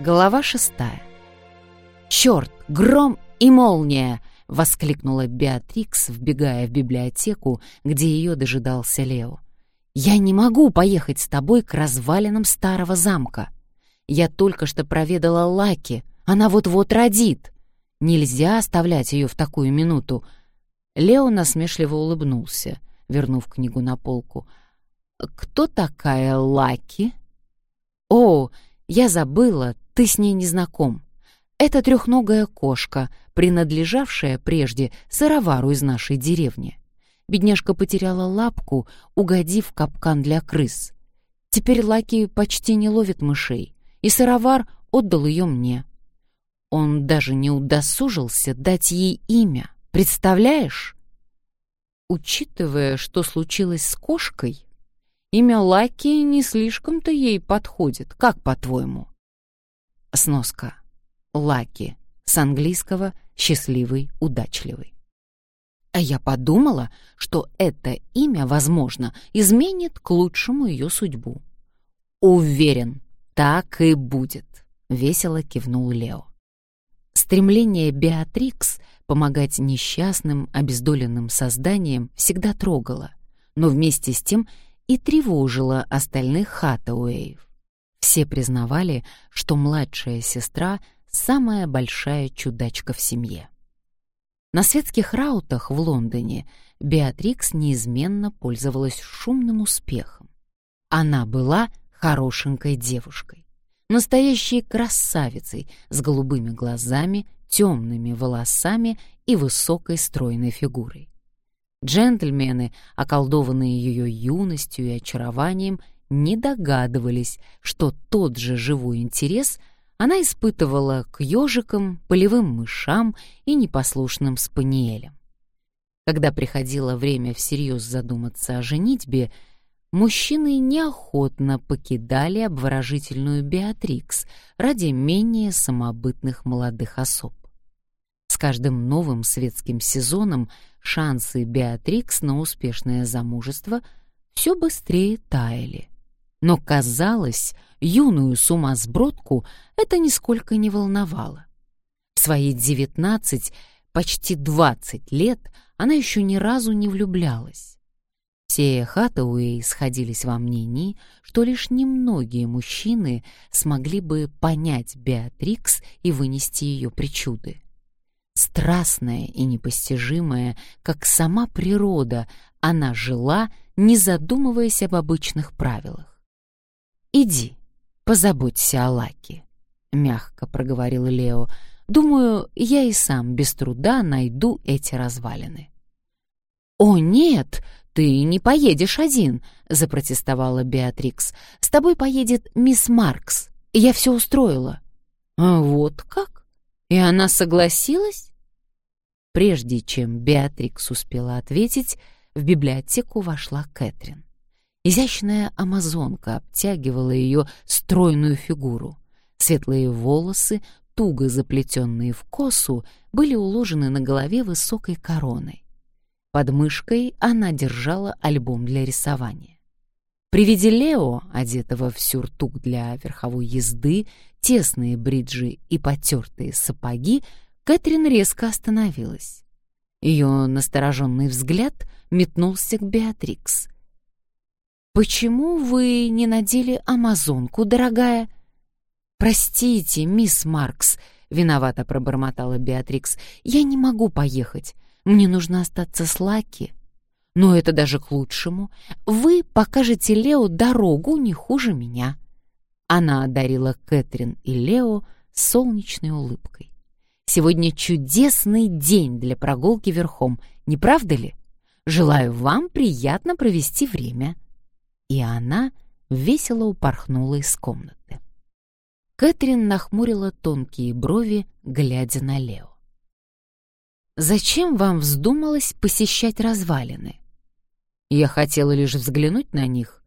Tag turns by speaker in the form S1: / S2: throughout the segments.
S1: Глава шестая. «Черт! Гром и молния!» — воскликнула Беатрикс, вбегая в библиотеку, где ее дожидался Лео. «Я не могу поехать с тобой к развалинам старого замка. Я только что проведала Лаки, она вот-вот родит. Нельзя оставлять ее в такую минуту». Лео насмешливо улыбнулся, вернув книгу на полку. «Кто такая Лаки?» «О, я забыла, ты с ней не знаком. Это трехногая кошка, принадлежавшая прежде сыровару из нашей деревни. Бедняжка потеряла лапку, угодив капкан для крыс. Теперь Лаки почти не ловит мышей, и сыровар отдал ее мне. Он даже не удосужился дать ей имя. Представляешь? Учитывая, что случилось с кошкой, имя Лаки не слишком-то ей подходит, как по-твоему? Сноска. Лаки. С английского «счастливый, удачливый». А я подумала, что это имя, возможно, изменит к лучшему ее судьбу. «Уверен, так и будет», — весело кивнул Лео. Стремление Беатрикс помогать несчастным, обездоленным созданиям всегда трогало, но вместе с тем и тревожило остальных Хатауэев. Все признавали, что младшая сестра — самая большая чудачка в семье. На светских раутах в Лондоне Беатрикс неизменно пользовалась шумным успехом. Она была хорошенькой девушкой, настоящей красавицей с голубыми глазами, темными волосами и высокой стройной фигурой. Джентльмены, околдованные ее юностью и очарованием, не догадывались, что тот же живой интерес она испытывала к ежикам, полевым мышам и непослушным спаниелям. Когда приходило время всерьез задуматься о женитьбе, мужчины неохотно покидали обворожительную Беатрикс ради менее самобытных молодых особ. С каждым новым светским сезоном шансы Беатрикс на успешное замужество все быстрее таяли. Но, казалось, юную сумасбродку это нисколько не волновало. В свои девятнадцать, почти двадцать лет она еще ни разу не влюблялась. Все Хаттауэй сходились во мнении, что лишь немногие мужчины смогли бы понять Беатрикс и вынести ее причуды. Страстная и непостижимая, как сама природа, она жила, не задумываясь об обычных правилах. «Иди, позаботься о Лаке», — мягко проговорил Лео. «Думаю, я и сам без труда найду эти развалины». «О, нет, ты не поедешь один», — запротестовала Беатрикс. «С тобой поедет мисс Маркс. Я все устроила». «А вот как? И она согласилась?» Прежде чем Беатрикс успела ответить, в библиотеку вошла Кэтрин. Изящная амазонка обтягивала ее стройную фигуру. Светлые волосы, туго заплетенные в косу, были уложены на голове высокой короной. Под мышкой она держала альбом для рисования. При виде Лео, одетого в сюртук для верховой езды, тесные бриджи и потертые сапоги, Кэтрин резко остановилась. Ее настороженный взгляд метнулся к Беатрикс — «Почему вы не надели амазонку, дорогая?» «Простите, мисс Маркс», — виновато пробормотала Беатрикс, «я не могу поехать. Мне нужно остаться с Лаки». «Но это даже к лучшему. Вы покажете Лео дорогу не хуже меня». Она одарила Кэтрин и Лео солнечной улыбкой. «Сегодня чудесный день для прогулки верхом, не правда ли? Желаю вам приятно провести время» и она весело упорхнула из комнаты. Кэтрин нахмурила тонкие брови, глядя на Лео. «Зачем вам вздумалось посещать развалины? Я хотела лишь взглянуть на них.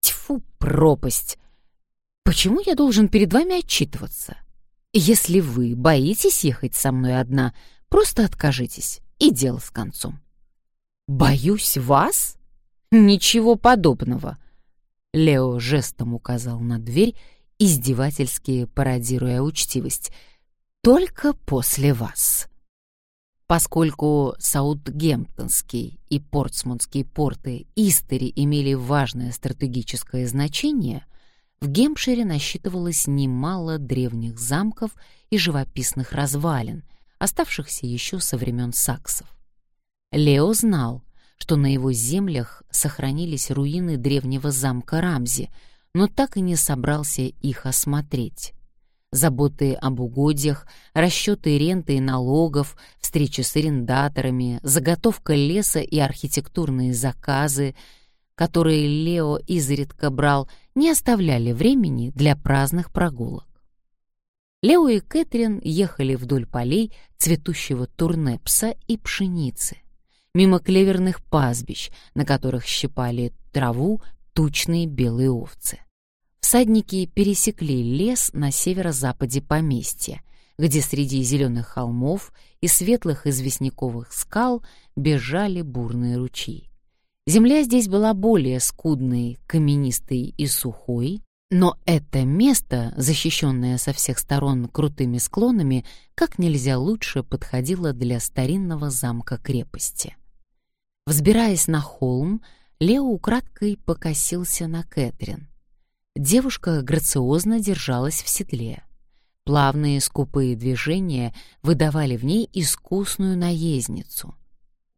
S1: Тьфу, пропасть! Почему я должен перед вами отчитываться? Если вы боитесь ехать со мной одна, просто откажитесь, и дело с концом». «Боюсь вас?» «Ничего подобного!» Лео жестом указал на дверь, издевательски пародируя учтивость. «Только после вас». Поскольку Саутгемптонский и Портсмутский порты Истери имели важное стратегическое значение, в Гемпшире насчитывалось немало древних замков и живописных развалин, оставшихся еще со времен саксов. Лео знал, что на его землях сохранились руины древнего замка Рамзи, но так и не собрался их осмотреть заботы об угодьях, расчеты ренты и налогов, встречи с арендаторами, заготовка леса и архитектурные заказы, которые Лео изредка брал, не оставляли времени для праздных прогулок. Лео и Кэтрин ехали вдоль полей цветущего турнепса и пшеницы, мимо клеверных пастбищ, на которых щипали траву тучные белые овцы. Всадники пересекли лес на северо-западе поместья, где среди зеленых холмов и светлых известняковых скал бежали бурные ручьи. Земля здесь была более скудной, каменистой и сухой, но это место, защищенное со всех сторон крутыми склонами, как нельзя лучше подходило для старинного замка-крепости. Взбираясь на холм, Лео украдкой покосился на Кэтрин. Девушка грациозно держалась в седле. Плавные скупые движения выдавали в ней искусную наездницу.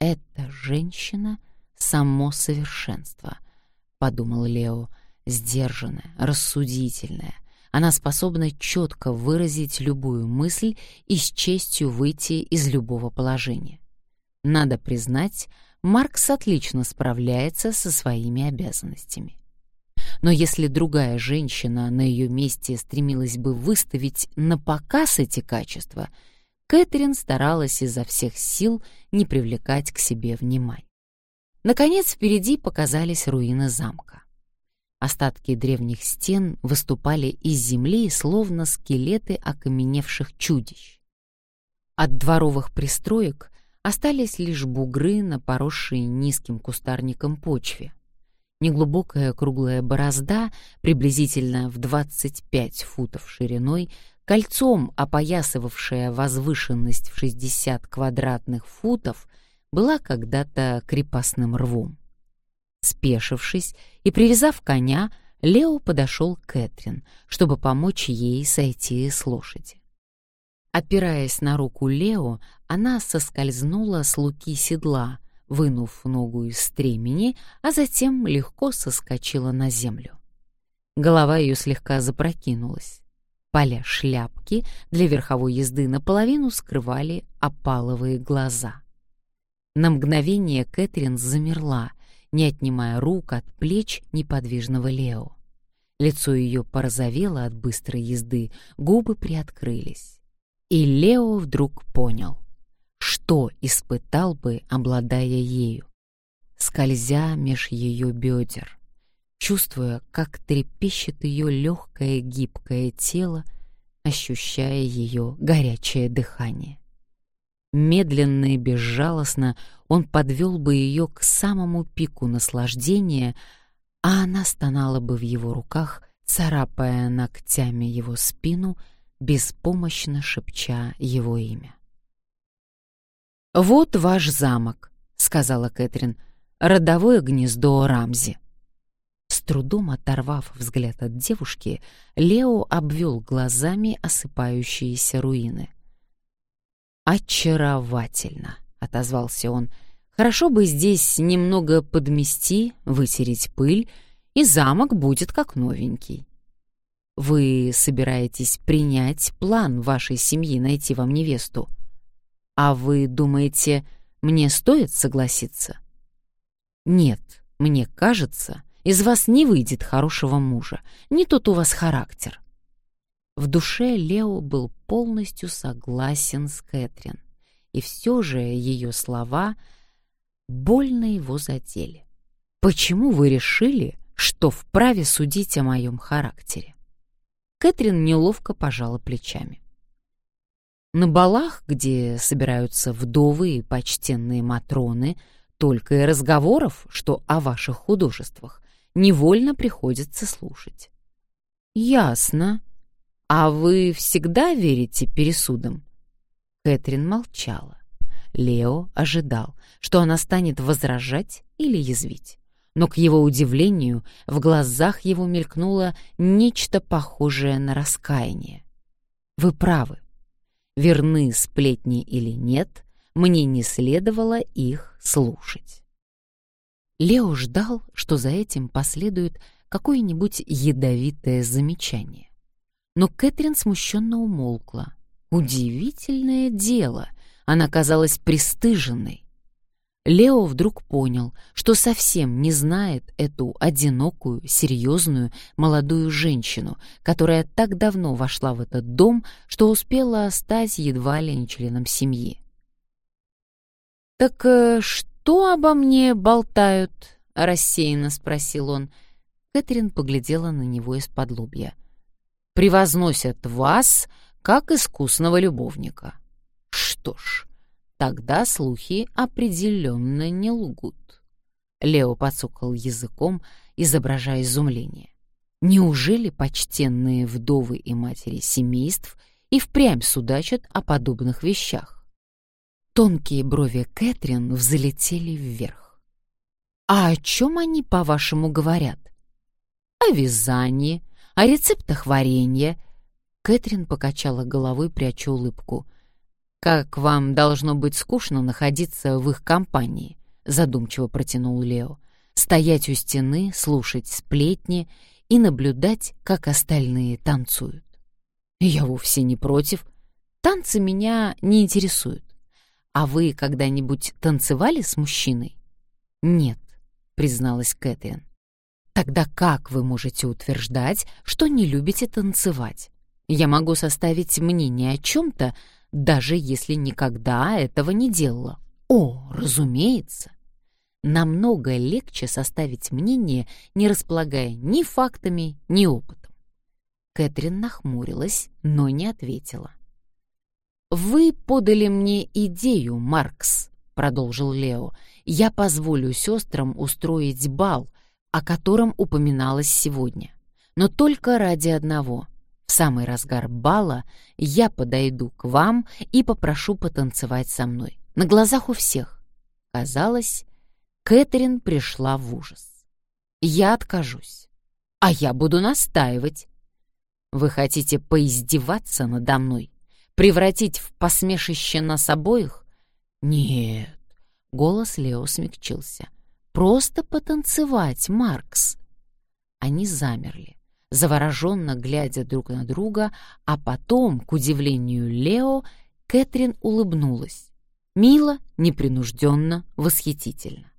S1: «Эта женщина — само совершенство», — подумал Лео, сдержанная, рассудительная. Она способна четко выразить любую мысль и с честью выйти из любого положения. Надо признать, Маркс отлично справляется со своими обязанностями. Но если другая женщина на ее месте стремилась бы выставить на показ эти качества, Кэтрин старалась изо всех сил не привлекать к себе внимания. Наконец впереди показались руины замка. Остатки древних стен выступали из земли, словно скелеты окаменевших чудищ. От дворовых пристроек остались лишь бугры на поросшей низким кустарником почве. Неглубокая круглая борозда, приблизительно в 25 футов шириной, кольцом опоясывавшая возвышенность в 60 квадратных футов, была когда-то крепостным рвом. Спешившись и привязав коня, Лео подошел к Кэтрин, чтобы помочь ей сойти с лошади. Опираясь на руку Лео, она соскользнула с луки седла, вынув ногу из стремени, а затем легко соскочила на землю. Голова ее слегка запрокинулась. Поля шляпки для верховой езды наполовину скрывали опаловые глаза. На мгновение Кэтрин замерла, не отнимая рук от плеч неподвижного Лео. Лицо ее порозовело от быстрой езды, губы приоткрылись. И Лео вдруг понял что испытал бы, обладая ею. Скользя меж ее бедер, чувствуя, как трепещет ее легкое гибкое тело, ощущая ее горячее дыхание. Медленно и безжалостно он подвел бы ее к самому пику наслаждения, а она стонала бы в его руках, царапая ногтями его спину, беспомощно шепча его имя. «Вот ваш замок», — сказала Кэтрин, — «родовое гнездо Рамзи». С трудом оторвав взгляд от девушки, Лео обвел глазами осыпающиеся руины. «Очаровательно», — отозвался он. «Хорошо бы здесь немного подмести, вытереть пыль, и замок будет как новенький». «Вы собираетесь принять план вашей семьи найти вам невесту?» А вы думаете, мне стоит согласиться? Нет, мне кажется, из вас не выйдет хорошего мужа. Не тот у вас характер. В душе Лео был полностью согласен с Кэтрин, и все же ее слова больно его задели. Почему вы решили, что вправе судить о моем характере? Кэтрин неловко пожала плечами. На балах, где собираются вдовы и почтенные матроны, только и разговоров, что о ваших художествах, невольно приходится слушать. «Ясно. А вы всегда верите пересудам?» Кэтрин молчала. Лео ожидал, что она станет возражать или язвить. Но, к его удивлению, в глазах его мелькнуло нечто похожее на раскаяние. «Вы правы. Верны сплетни или нет, мне не следовало их слушать». Лео ждал, что за этим последует какое-нибудь ядовитое замечание. Но Кэтрин смущенно умолкла. Удивительное дело, она казалась пристыженной. Лео вдруг понял, что совсем не знает эту одинокую, серьезную, молодую женщину, которая так давно вошла в этот дом, что успела стать едва ли не членом семьи. «Так э, что обо мне болтают?» — рассеянно спросил он. Кэтрин поглядела на него из-под лобья. «Превозносят вас как искусного любовника. Что ж, тогда слухи определенно не лгут». Лео подсокал языком, изображая изумление. Неужели почтенные вдовы и матери семейств и впрямь судачат о подобных вещах? Тонкие брови Кэтрин взлетели вверх. «А о чем они, по-вашему, говорят?» о вязании, о рецептах варенья. Кэтрин покачала головой, пряча улыбку. «Как вам должно быть скучно находиться в их компании», — задумчиво протянул Лео. «Стоять у стены, слушать сплетни и наблюдать, как остальные танцуют». «Я вовсе не против. Танцы меня не интересуют. А вы когда-нибудь танцевали с мужчиной?» «Нет», — призналась Кэтрин. Тогда как вы можете утверждать, что не любите танцевать? Я могу составить мнение о чем-то, даже если никогда этого не делала. О, разумеется. Намного легче составить мнение, не располагая ни фактами, ни опытом. Кэтрин нахмурилась, но не ответила. «Вы подали мне идею, Маркс», — продолжил Лео. «Я позволю сестрам устроить бал, о котором упоминалось сегодня. Но только ради одного. В самый разгар бала я подойду к вам и попрошу потанцевать со мной. На глазах у всех. Казалось, Кэтрин пришла в ужас. Я откажусь. А я буду настаивать. Вы хотите поиздеваться надо мной? Превратить в посмешище нас обоих? Нет. Голос Лео смягчился. — Просто потанцевать, Маркс. Они замерли, завороженно глядя друг на друга, а потом, к удивлению Лео, Кэтрин улыбнулась. Мило, непринужденно, восхитительно.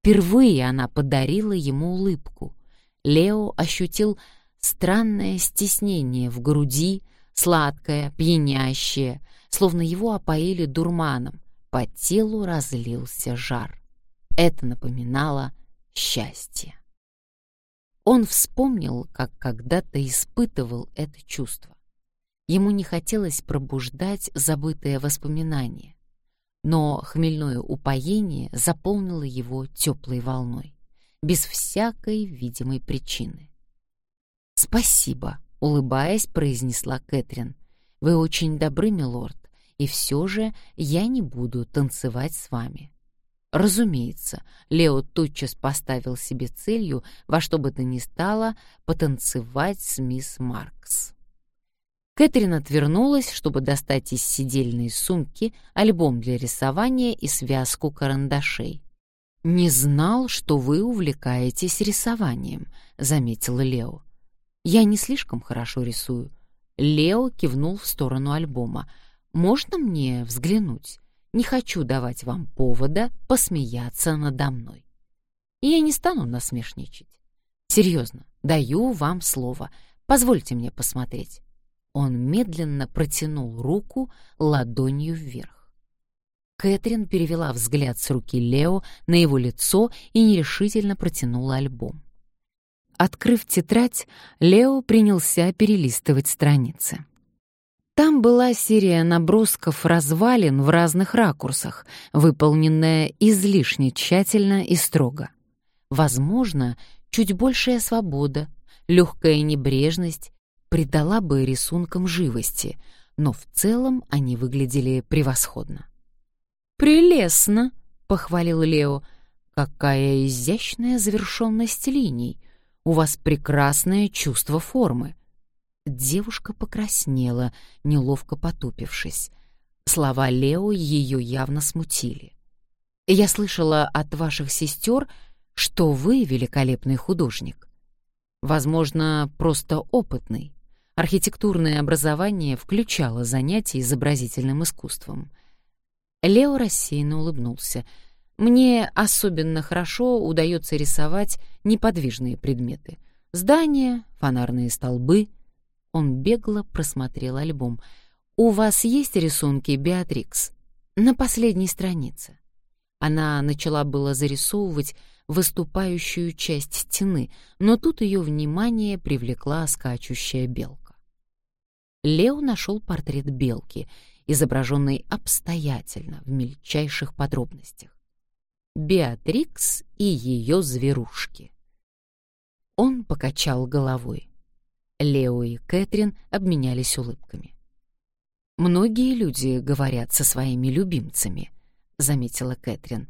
S1: Впервые она подарила ему улыбку. Лео ощутил странное стеснение в груди, сладкое, пьянящее, словно его опоили дурманом. По телу разлился жар. Это напоминало счастье. Он вспомнил, как когда-то испытывал это чувство. Ему не хотелось пробуждать забытые воспоминания, но хмельное упоение заполнило его теплой волной, без всякой видимой причины. «Спасибо», — улыбаясь, произнесла Кэтрин. «Вы очень добры, милорд, и все же я не буду танцевать с вами. Разумеется, Лео тотчас поставил себе целью во что бы то ни стало потанцевать с мисс Маркс. Кэтрин отвернулась, чтобы достать из сидельной сумки альбом для рисования и связку карандашей. «Не знал, что вы увлекаетесь рисованием», — заметила Лео. «Я не слишком хорошо рисую». Лео кивнул в сторону альбома. «Можно мне взглянуть? Не хочу давать вам повода посмеяться надо мной. И я не стану насмешничать. Серьезно, даю вам слово. Позвольте мне посмотреть. Он медленно протянул руку ладонью вверх. Кэтрин перевела взгляд с руки Лео на его лицо и нерешительно протянула альбом. Открыв тетрадь, Лео принялся перелистывать страницы. Там была серия набросков развалин в разных ракурсах, выполненная излишне тщательно и строго. Возможно, чуть большая свобода, легкая небрежность придала бы рисункам живости, но в целом они выглядели превосходно. «Прелестно!» — похвалил Лео. «Какая изящная завершенность линий! У вас прекрасное чувство формы!» Девушка покраснела, неловко потупившись. Слова Лео ее явно смутили. «Я слышала от ваших сестер, что вы великолепный художник. Возможно, просто опытный. Архитектурное образование включало занятия изобразительным искусством». Лео рассеянно улыбнулся. «Мне особенно хорошо удается рисовать неподвижные предметы. Здания, фонарные столбы». Он бегло просмотрел альбом — «У вас есть рисунки, Беатрикс?» «На последней странице». Она начала было зарисовывать выступающую часть стены, но тут ее внимание привлекла скачущая белка. Лео нашел портрет белки, изображенный обстоятельно, в мельчайших подробностях. Беатрикс и ее зверушки. Он покачал головой. Лео и Кэтрин обменялись улыбками. Многие люди говорят со своими любимцами, заметила Кэтрин.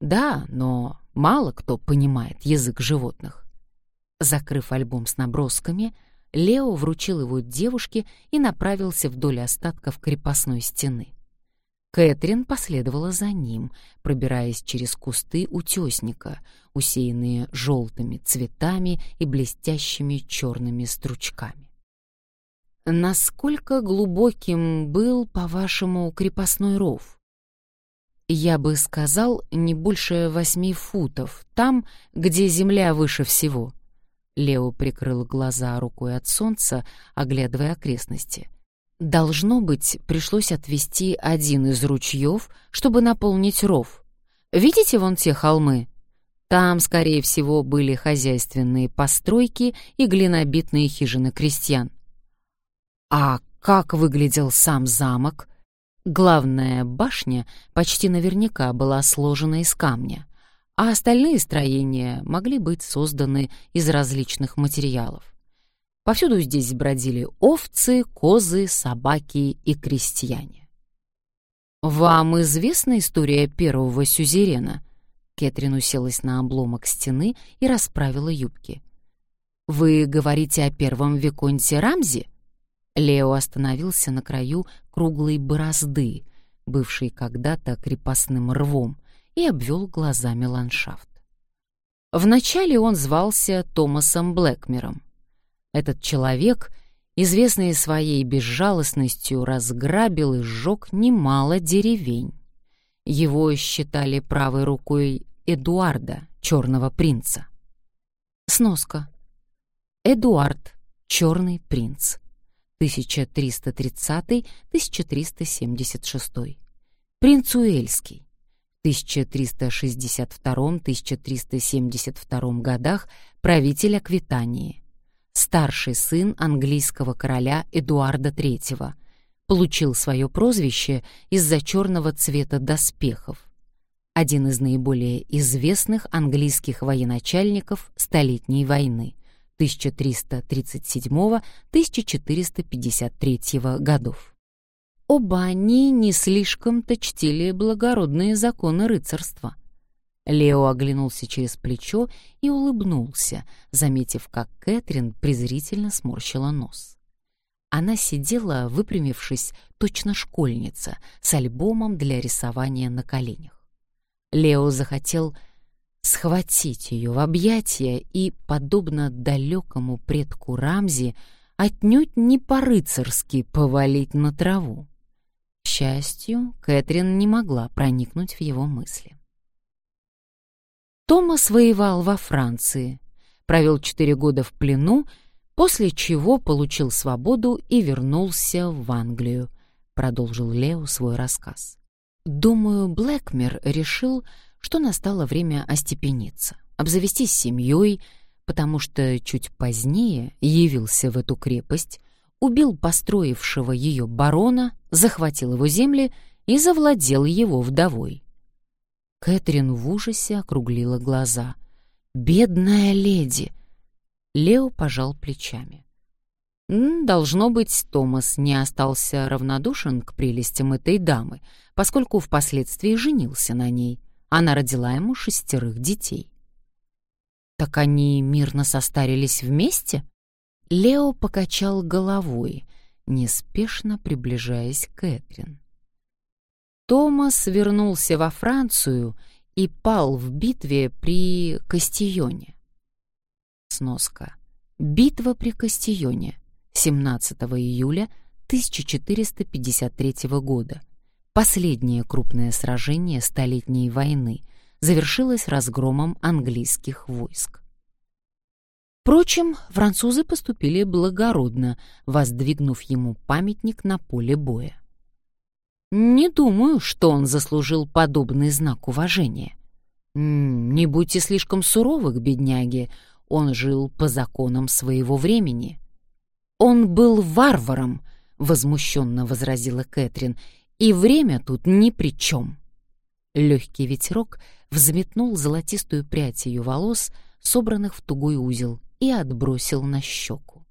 S1: Да, но мало кто понимает язык животных. Закрыв альбом с набросками, Лео вручил его девушке и направился вдоль остатков крепостной стены. Кэтрин последовала за ним, пробираясь через кусты утесника, усеянные желтыми цветами и блестящими черными стручками. Насколько глубоким был, по-вашему, крепостной ров? Я бы сказал, не больше восьми футов, там, где земля выше всего. Лео прикрыл глаза рукой от солнца, оглядывая окрестности. Должно быть, пришлось отвести один из ручьев, чтобы наполнить ров. Видите вон те холмы? Там, скорее всего, были хозяйственные постройки и глинобитные хижины крестьян. А как выглядел сам замок? Главная башня почти наверняка была сложена из камня, а остальные строения могли быть созданы из различных материалов. Повсюду здесь бродили овцы, козы, собаки и крестьяне. «Вам известна история первого сюзерена?» Кэтрин уселась на обломок стены и расправила юбки. «Вы говорите о первом Виконте Рамзи?» Лео остановился на краю круглой борозды, бывшей когда-то крепостным рвом, и обвел глазами ландшафт. Вначале он звался Томасом Блэкмером. Этот человек, известный своей безжалостностью, разграбил и сжег немало деревень. Его считали правой рукой Эдуарда, черного принца. Сноска. Эдуард, черный принц. 1330-1376. Принц Уэльский. В 1362-1372 годах правитель Аквитании. Старший сын английского короля Эдуарда III. Получил свое прозвище из-за черного цвета доспехов. Один из наиболее известных английских военачальников Столетней войны. 1337-1453 годов. Оба они не слишком-то чтили благородные законы рыцарства. Лео оглянулся через плечо и улыбнулся, заметив, как Кэтрин презрительно сморщила нос. Она сидела, выпрямившись, точно школьница, с альбомом для рисования на коленях. Лео захотел схватить ее в объятия и, подобно далекому предку Рамзи, отнюдь не по-рыцарски повалить на траву. К счастью, Кэтрин не могла проникнуть в его мысли. Томас воевал во Франции, провел четыре года в плену, после чего получил свободу и вернулся в Англию, продолжил Лео свой рассказ. Думаю, Блэкмер решил, что настало время остепениться, обзавестись семьей, потому что чуть позднее явился в эту крепость, убил построившего ее барона, захватил его земли и завладел его вдовой. Кэтрин в ужасе округлила глаза. «Бедная леди! Лео пожал плечами. Должно быть, Томас не остался равнодушен к прелестям этой дамы, поскольку впоследствии женился на ней. Она родила ему шестерых детей. «Так они мирно состарились вместе?» Лео покачал головой, неспешно приближаясь к Кэтрин. Томас вернулся во Францию и пал в битве при Кастионе. Сноска. Битва при Кастионе. 17 июля 1453 года. Последнее крупное сражение Столетней войны завершилось разгромом английских войск. Впрочем, французы поступили благородно, воздвигнув ему памятник на поле боя. Не думаю, что он заслужил подобный знак уважения. Не будьте слишком суровы к бедняге, он жил по законам своего времени. Он был варваром, возмущенно возразила Кэтрин, и время тут ни при чем. Легкий ветерок взметнул золотистую прядь ее волос, собранных в тугой узел, и отбросил на щеку.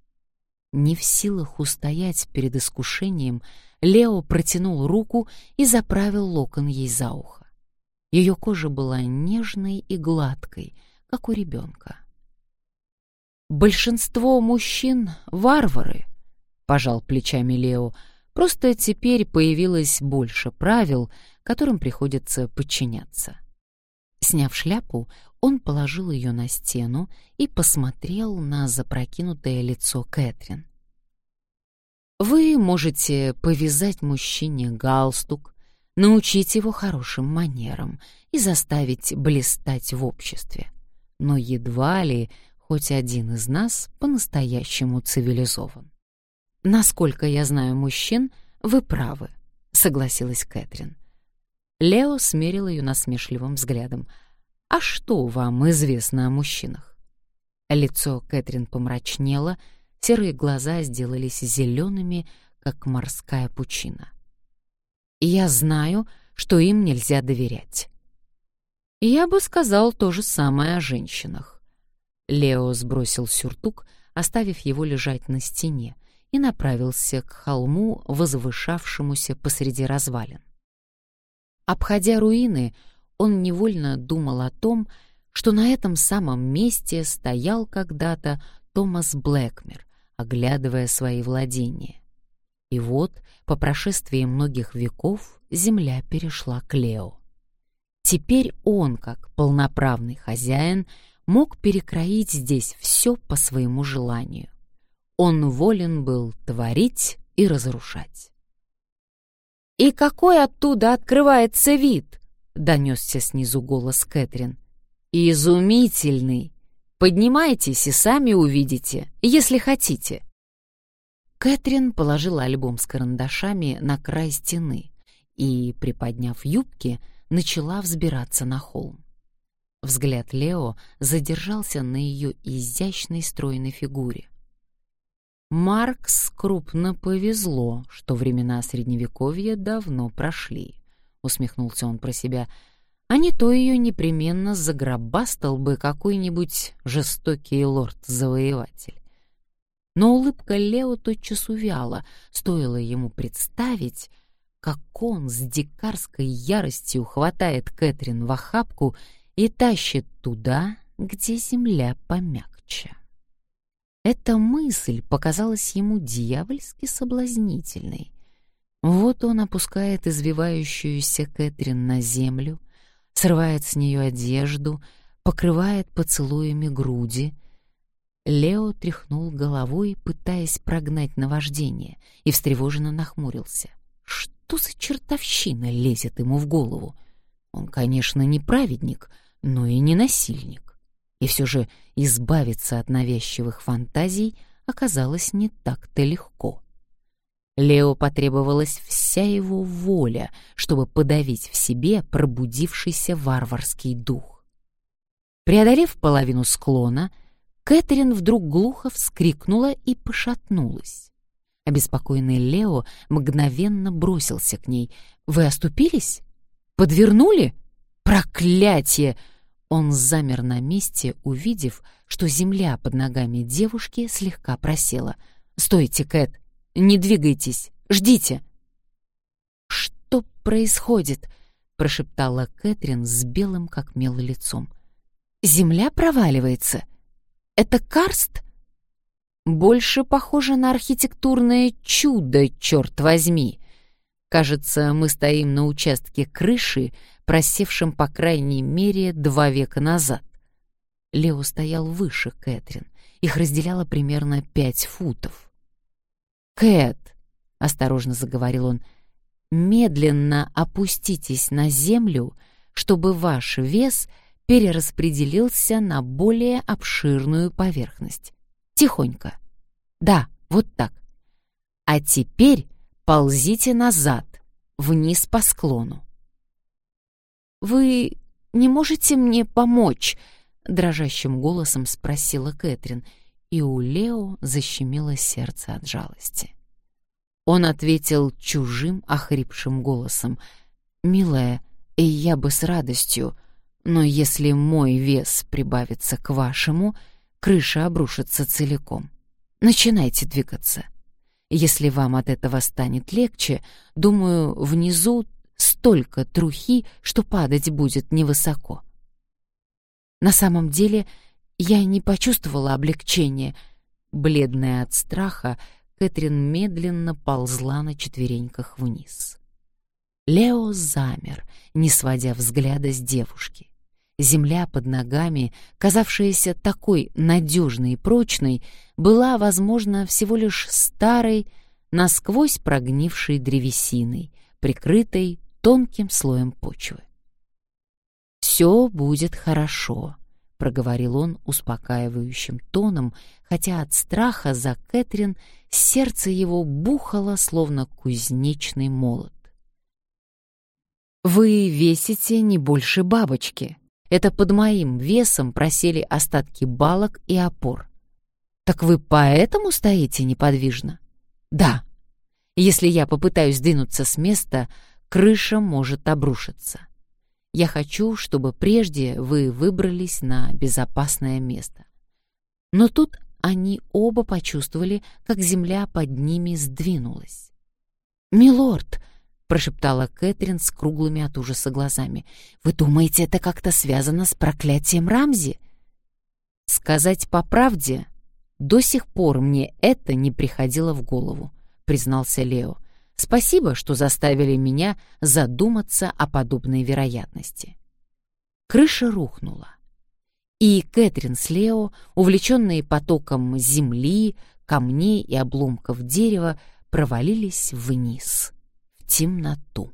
S1: Не в силах устоять перед искушением, Лео протянул руку и заправил локон ей за ухо. Ее кожа была нежной и гладкой, как у ребенка. Большинство мужчин — варвары, — пожал плечами Лео. Просто теперь появилось больше правил, которым приходится подчиняться. Сняв шляпу, он положил ее на стену и посмотрел на запрокинутое лицо Кэтрин. Вы можете повязать мужчине галстук, научить его хорошим манерам и заставить блистать в обществе. Но едва ли хоть один из нас по-настоящему цивилизован. Насколько я знаю мужчин, вы правы, согласилась Кэтрин. Лео смерил ее насмешливым взглядом. А что вам известно о мужчинах? Лицо Кэтрин помрачнело, серые глаза сделались зелеными, как морская пучина. Я знаю, что им нельзя доверять. Я бы сказал то же самое о женщинах. Лео сбросил сюртук, оставив его лежать на стене, и направился к холму, возвышавшемуся посреди развалин. Обходя руины, он невольно думал о том, что на этом самом месте стоял когда-то Томас Блэкмер, оглядывая свои владения. И вот, по прошествии многих веков, земля перешла к Лео. Теперь он, как полноправный хозяин, мог перекроить здесь все по своему желанию. Он волен был творить и разрушать. «И какой оттуда открывается вид?» — донесся снизу голос Кэтрин. «Изумительный! Поднимайтесь и сами увидите, если хотите». Кэтрин положила альбом с карандашами на край стены и, приподняв юбки, начала взбираться на холм. Взгляд Лео задержался на ее изящной стройной фигуре. Маркс крупно повезло, что времена средневековья давно прошли, усмехнулся он про себя. А не то ее непременно загробастал бы какой-нибудь жестокий лорд-завоеватель. Но улыбка Лео тотчас увяла, стоило ему представить, как он с дикарской яростью хватает Кэтрин в охапку и тащит туда, где земля помягче. Эта мысль показалась ему дьявольски соблазнительной. Вот он опускает извивающуюся Кэтрин на землю, срывает с нее одежду, покрывает поцелуями груди. Лео тряхнул головой, пытаясь прогнать наваждение, и встревоженно нахмурился. Что за чертовщина лезет ему в голову? Он, конечно, не праведник, но и не насильник. И все же избавиться от навязчивых фантазий оказалось не так-то легко. Лео потребовалась вся его воля, чтобы подавить в себе пробудившийся варварский дух. Преодолев половину склона, Кэтрин вдруг глухо вскрикнула и пошатнулась. Обеспокоенный Лео мгновенно бросился к ней. «Вы оступились? Подвернули?» «Проклятие!» Он замер на месте, увидев, что земля под ногами девушки слегка просела. «Стойте, Кэт! Не двигайтесь! Ждите!» «Что происходит?» — прошептала Кэтрин с белым как мел лицом. «Земля проваливается. Это карст?» «Больше похоже на архитектурное чудо, черт возьми!» Кажется, мы стоим на участке крыши, просевшем по крайней мере два века назад. Лео стоял выше Кэтрин. Их разделяло примерно пять футов. «Кэт», — осторожно заговорил он, — «медленно опуститесь на землю, чтобы ваш вес перераспределился на более обширную поверхность. Тихонько. Да, вот так. А теперь ползите назад, вниз по склону. «Вы не можете мне помочь?» — дрожащим голосом спросила Кэтрин, и у Лео защемило сердце от жалости. Он ответил чужим, охрипшим голосом. «Милая, я бы с радостью, но если мой вес прибавится к вашему, крыша обрушится целиком. Начинайте двигаться». Если вам от этого станет легче, думаю, внизу столько трухи, что падать будет невысоко. На самом деле я не почувствовала облегчения. Бледная от страха, Кэтрин медленно ползла на четвереньках вниз. Лео замер, не сводя взгляда с девушки. Земля под ногами, казавшаяся такой надежной и прочной, была, возможно, всего лишь старой, насквозь прогнившей древесиной, прикрытой тонким слоем почвы. «Все будет хорошо», — проговорил он успокаивающим тоном, хотя от страха за Кэтрин сердце его бухало, словно кузнечный молот. «Вы весите не больше бабочки», это под моим весом просели остатки балок и опор. Так вы поэтому стоите неподвижно? Да. Если я попытаюсь двинуться с места, крыша может обрушиться. Я хочу, чтобы прежде вы выбрались на безопасное место. Но тут они оба почувствовали, как земля под ними сдвинулась. «Милорд!» прошептала Кэтрин с круглыми от ужаса глазами. «Вы думаете, это как-то связано с проклятием Рамзи?» «Сказать по правде, до сих пор мне это не приходило в голову», — признался Лео. «Спасибо, что заставили меня задуматься о подобной вероятности». Крыша рухнула. И Кэтрин с Лео, увлеченные потоком земли, камней и обломков дерева, провалились вниз темноту.